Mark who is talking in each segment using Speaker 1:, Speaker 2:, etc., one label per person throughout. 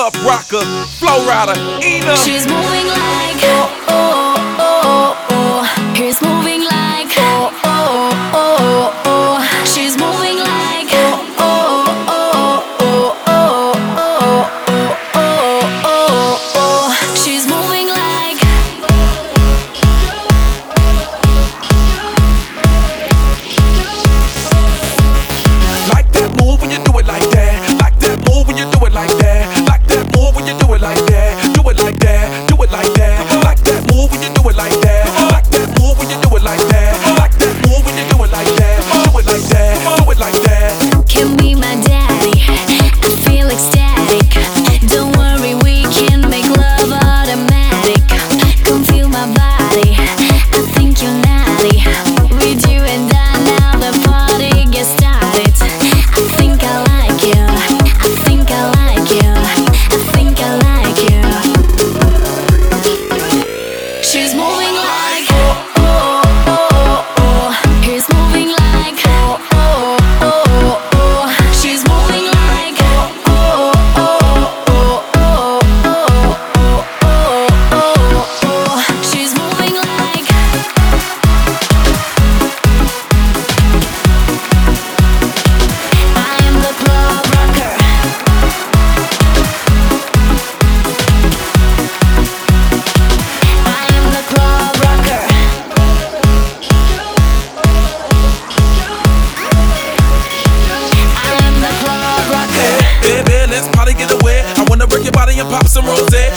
Speaker 1: club rocker, Flo Rida, Inna. She's
Speaker 2: moving like oh oh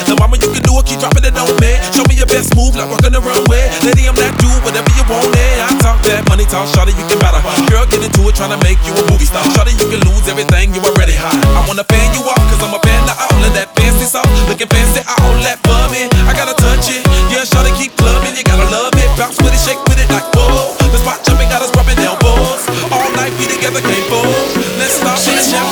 Speaker 1: The mama you can do it, keep dropping it on me. Show me your best move, like walking the runway. Lady, I'm that dude, whatever you want, man. I talk that money talk, shawty, you can battle. Girl, get into it, tryna make you a movie star. Shawty, you can lose everything, you already hot. I wanna fan you up, cause I'm a fan of all of that fancy stuff. Looking fancy, all that bumming. I gotta touch it, yeah, shawty, keep clubbing. You gotta love it, bounce with it, shake with it like whoa. The spot jumping got us rubbing elbows. All night, we together, can't fold. Let's stop.